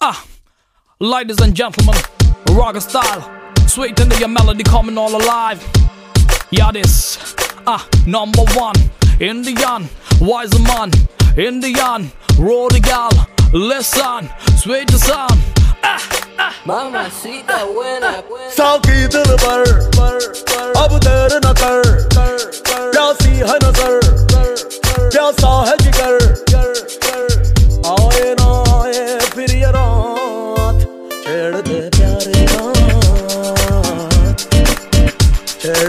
Ah, ladies and gentlemen, rock style, sweet into your melody coming all alive. Yeah, this, ah, number one, Indian, wise man, Indian, Rodigal, listen, sweet the sound. Ah, ah. Mamacita buena, साकी दिल पर अब देर न कर प्यासी है नजर प्यासा है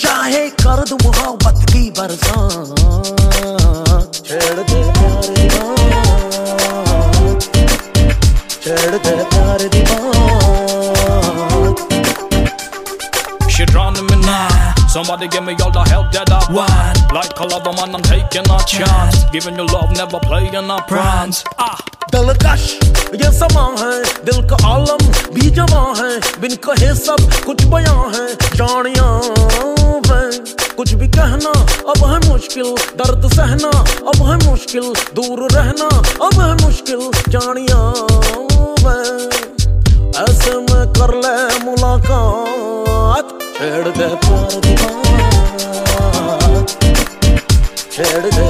चाहे कर दूँ मोहब्बत की बरसात छेड़ दे प्यार छेड़ दे प्यार She me now. Somebody give me all the help that I want. Like a lover man, I'm taking a chance. Giving you love, never playing a pranks. Ah, दिलकश ये समा है दिल का आलम भी जमा है बिन कहे सब कुछ बयां है जानिया कुछ भी कहना अब है मुश्किल दर्द सहना अब है मुश्किल दूर रहना अब है मुश्किल जानिया ऐसे में कर ले मुलाकात छेड़ दे छेड़ दे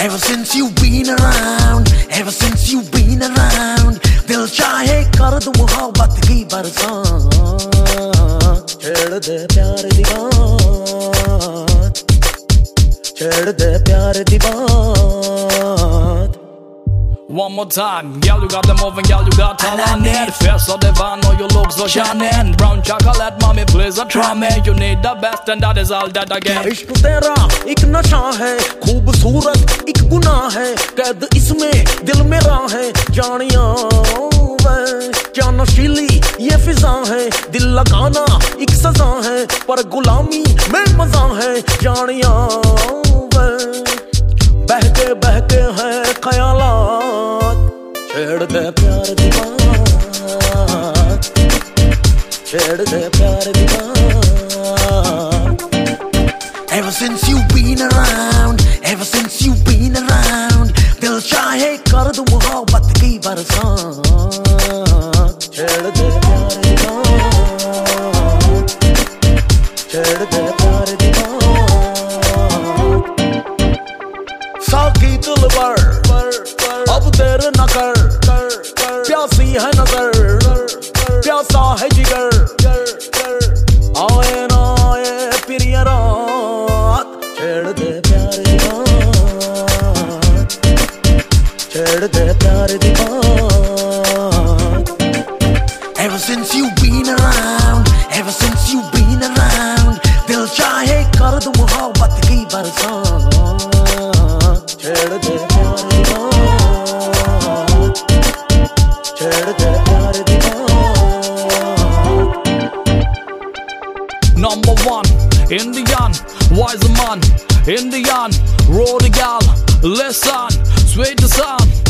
Ever since you've been around, ever since you've been around, दिल चाहे कर दूँ मोहब्बत की बरसात। छेड़ दे प्यार दी बात छेड़ दे प्यार दी बात one more time. Girl, you got them moving, girl, you got talent. Face of the van, oh, you look so shining. Brown chocolate, mommy, please, try me. You need the best, and that is all that I get. इश्क तेरा एक नशा है खूबसूरत एक गुनाह है कैद इसमें दिल मेरा है जानिया क्या नशीली ये फिजा है दिल लगाना सजा है पर गुलामी में मज़ा है जानिया मैं बहके बहके हैं ख्यालात छेड़ दे प्यार बात छेड़ दे प्यार बात। Ever since you've been around, ever since you've been around, दिल चाहे कर दूँ मोहब्बत की बरसात। Ever since you've been around, ever since you've been around, दिल चाहे कर दूँ मोहब्बत की बरसात छेड़ दे प्यार दीवार छेड़ दे प्यार दीवार Number one, Indian, wise man, Indian, road gal, listen wait to stop